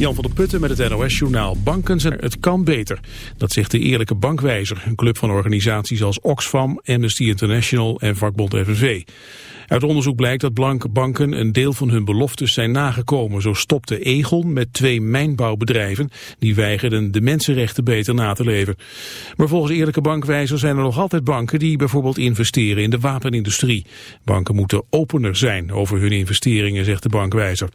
Jan van der Putten met het NOS-journaal. Banken zijn het kan beter. Dat zegt de Eerlijke Bankwijzer, een club van organisaties als Oxfam, Amnesty International en vakbond FNV. Uit onderzoek blijkt dat banken een deel van hun beloftes zijn nagekomen. Zo stopte Egon met twee mijnbouwbedrijven die weigerden de mensenrechten beter na te leven. Maar volgens Eerlijke Bankwijzer zijn er nog altijd banken die bijvoorbeeld investeren in de wapenindustrie. Banken moeten opener zijn over hun investeringen, zegt de bankwijzer.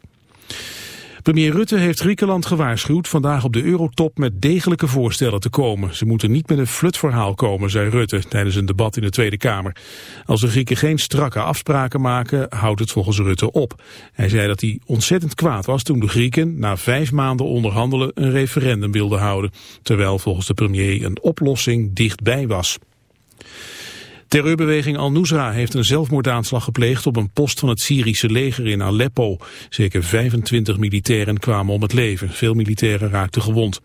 Premier Rutte heeft Griekenland gewaarschuwd vandaag op de eurotop met degelijke voorstellen te komen. Ze moeten niet met een flutverhaal komen, zei Rutte tijdens een debat in de Tweede Kamer. Als de Grieken geen strakke afspraken maken, houdt het volgens Rutte op. Hij zei dat hij ontzettend kwaad was toen de Grieken na vijf maanden onderhandelen een referendum wilden houden. Terwijl volgens de premier een oplossing dichtbij was. Terreurbeweging Al-Nusra heeft een zelfmoordaanslag gepleegd op een post van het Syrische leger in Aleppo. Zeker 25 militairen kwamen om het leven. Veel militairen raakten gewond.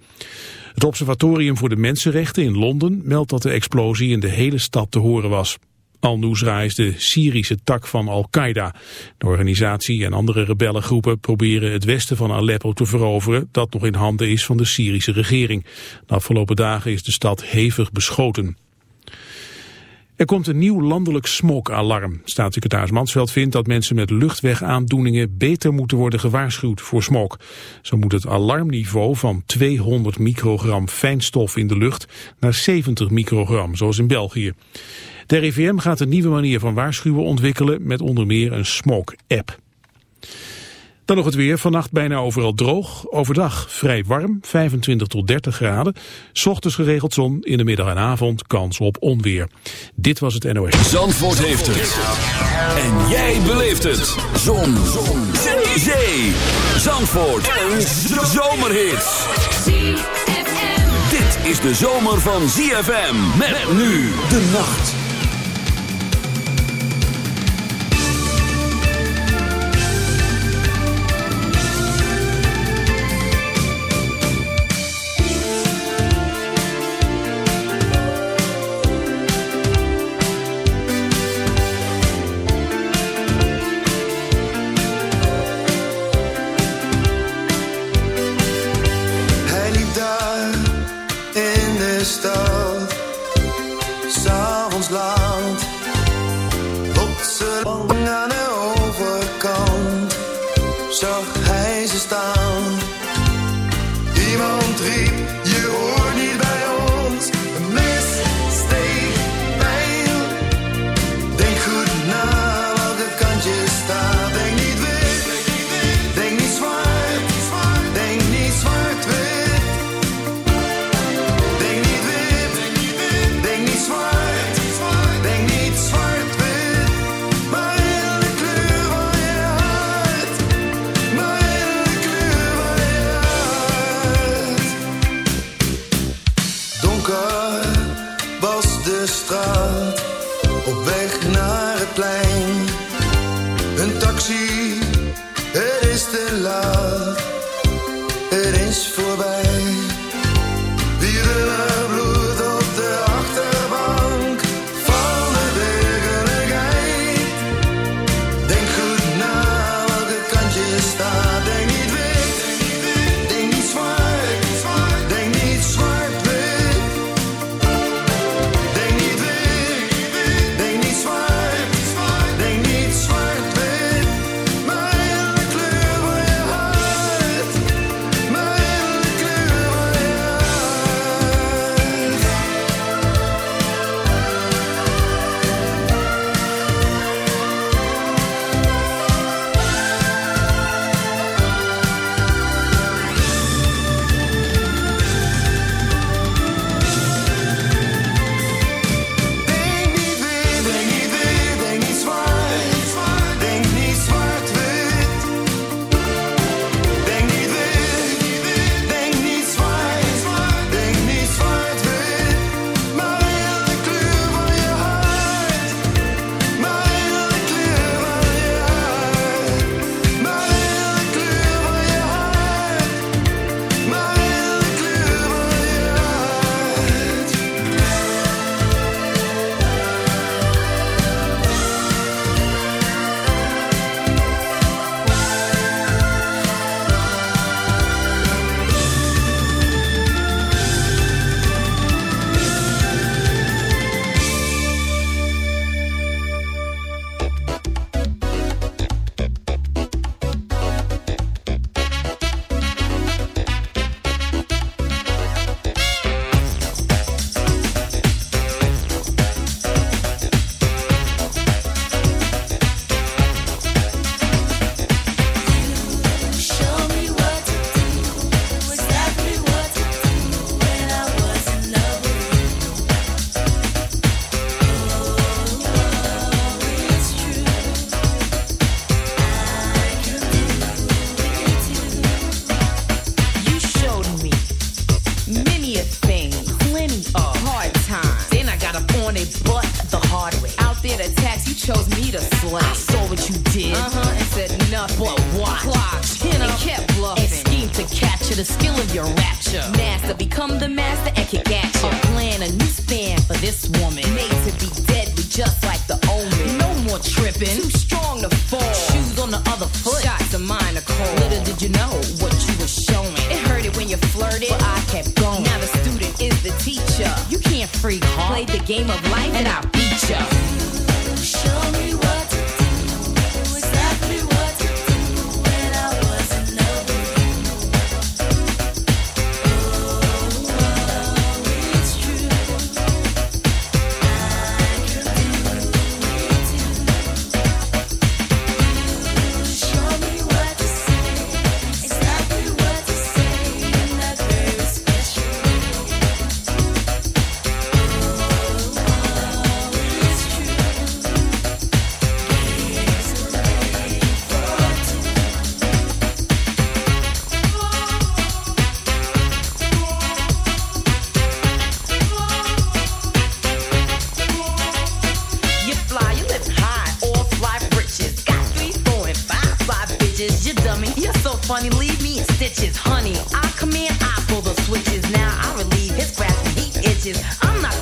Het Observatorium voor de Mensenrechten in Londen meldt dat de explosie in de hele stad te horen was. Al-Nusra is de Syrische tak van Al-Qaeda. De organisatie en andere rebellengroepen proberen het westen van Aleppo te veroveren... dat nog in handen is van de Syrische regering. De afgelopen dagen is de stad hevig beschoten. Er komt een nieuw landelijk smokalarm. Staatssecretaris Mansveld vindt dat mensen met luchtwegaandoeningen beter moeten worden gewaarschuwd voor smok. Zo moet het alarmniveau van 200 microgram fijnstof in de lucht naar 70 microgram, zoals in België. De RIVM gaat een nieuwe manier van waarschuwen ontwikkelen met onder meer een smok-app. Dan nog het weer. Vannacht bijna overal droog. Overdag vrij warm, 25 tot 30 graden. Ochtends geregeld zon. In de middag en avond kans op onweer. Dit was het NOS. Zandvoort heeft het. En jij beleeft het. Zon. zon. Zee. Zandvoort. Een zomerhit. Dit is de zomer van ZFM. Met nu de nacht.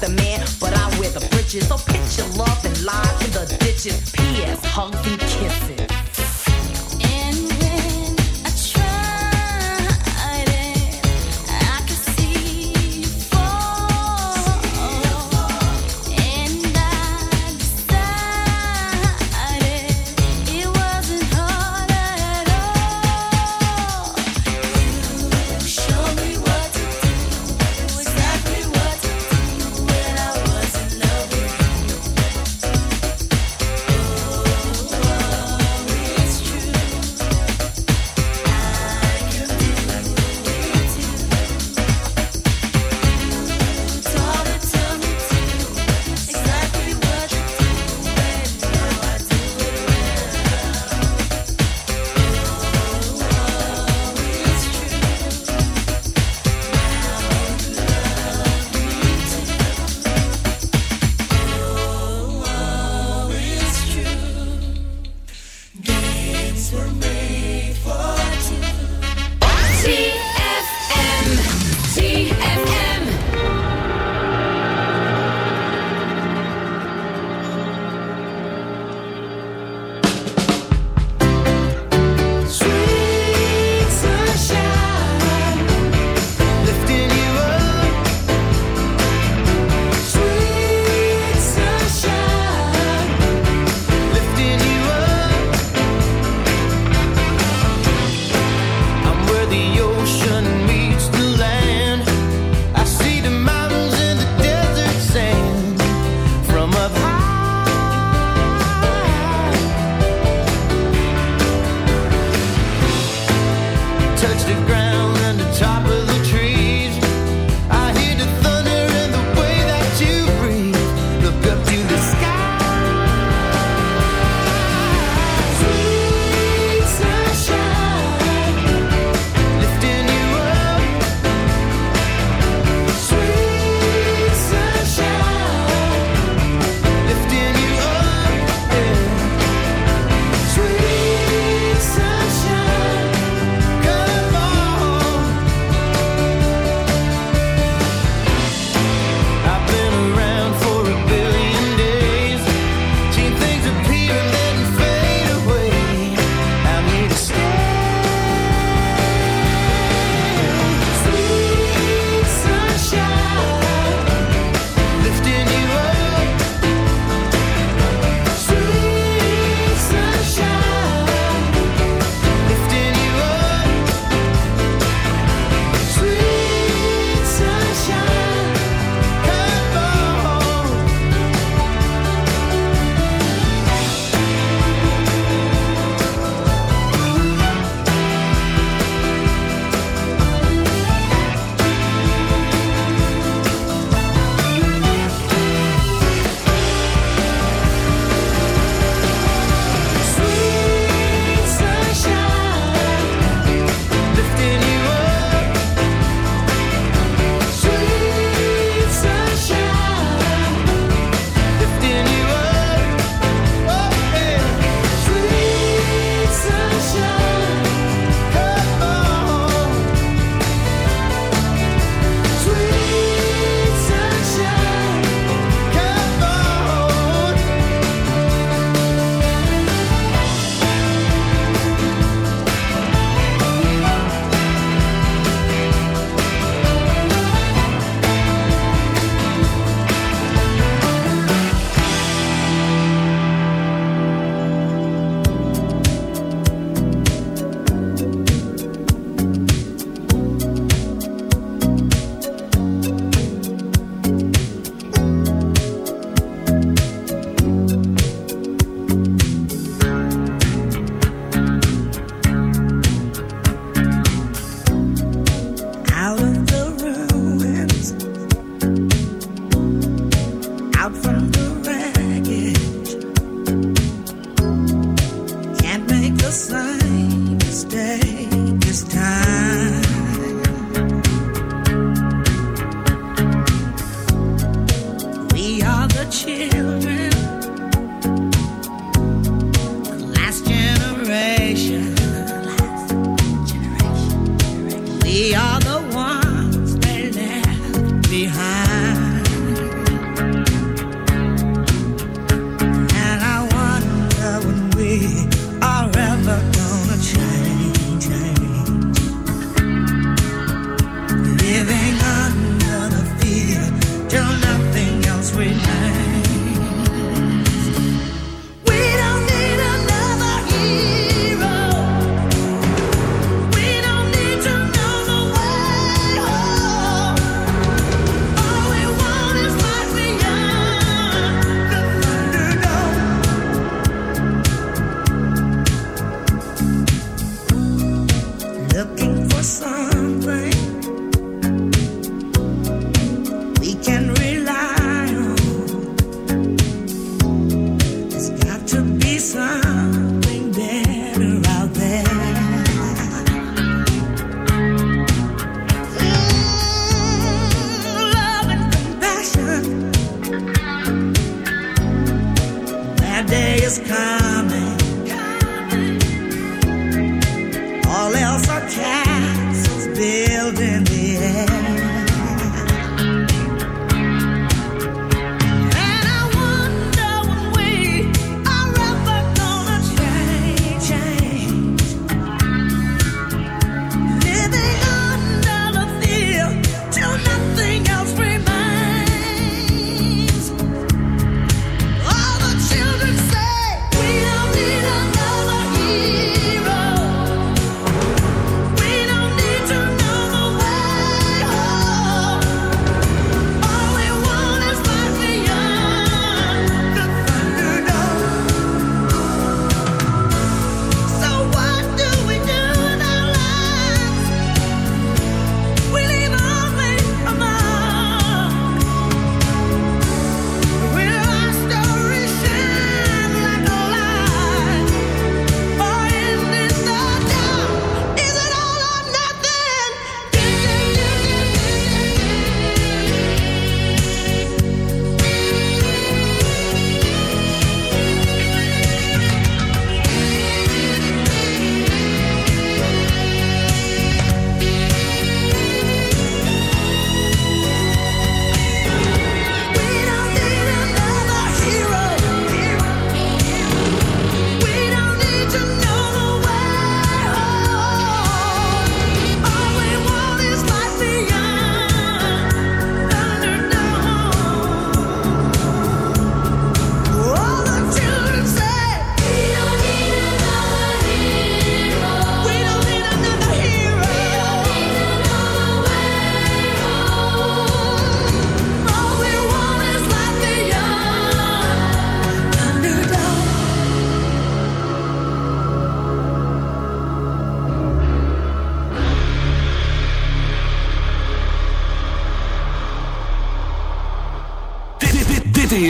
man, but I wear the britches. So pitch your love and lie in the ditches. P.S. Hugs and kisses.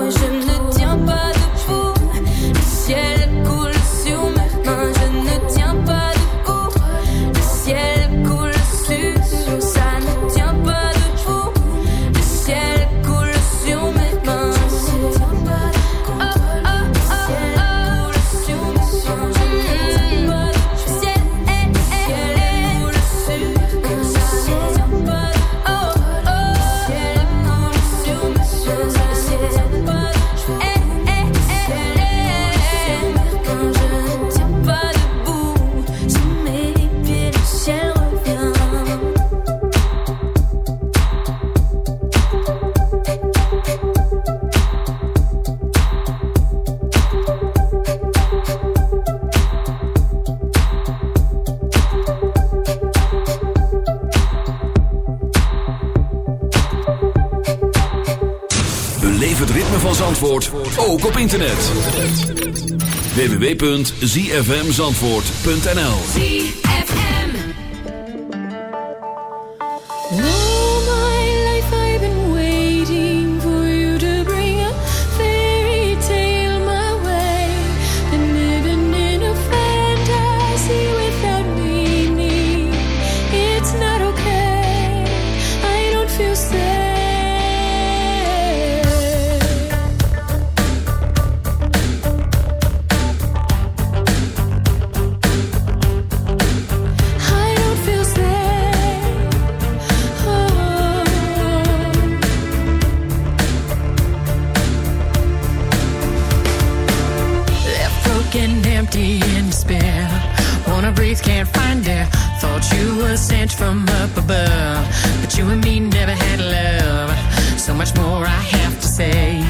was www.zfmzandvoort.nl You were sent from up above, but you and me never had love. So much more I have to say.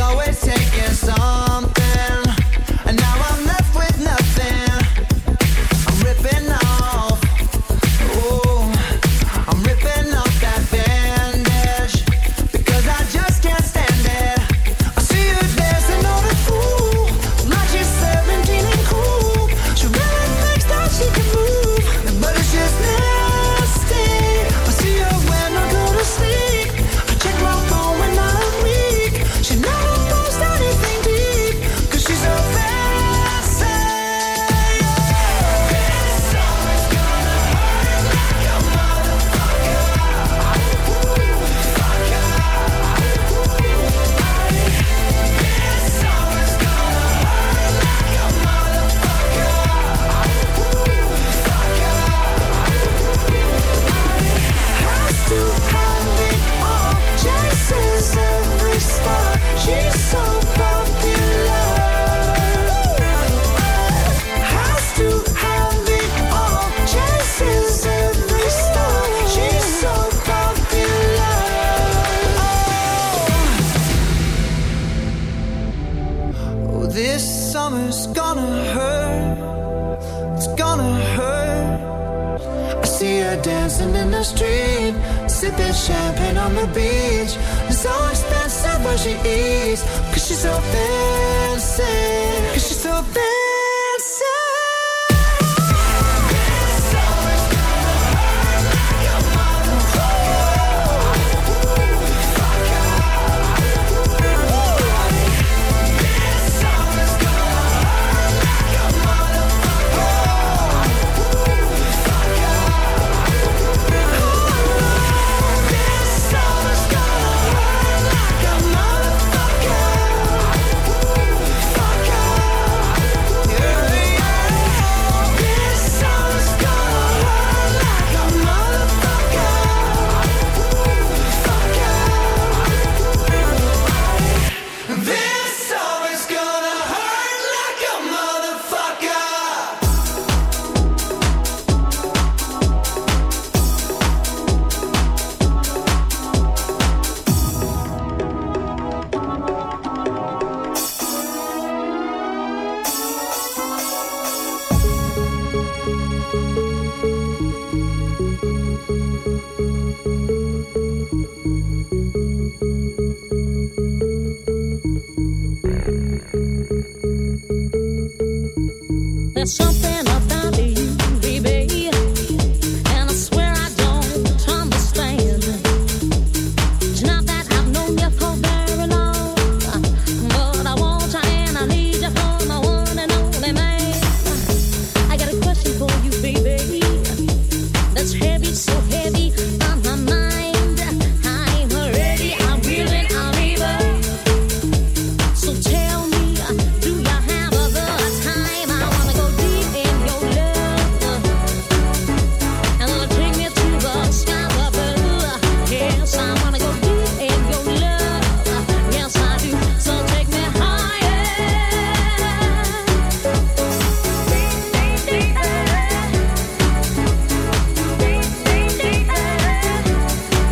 always taking some.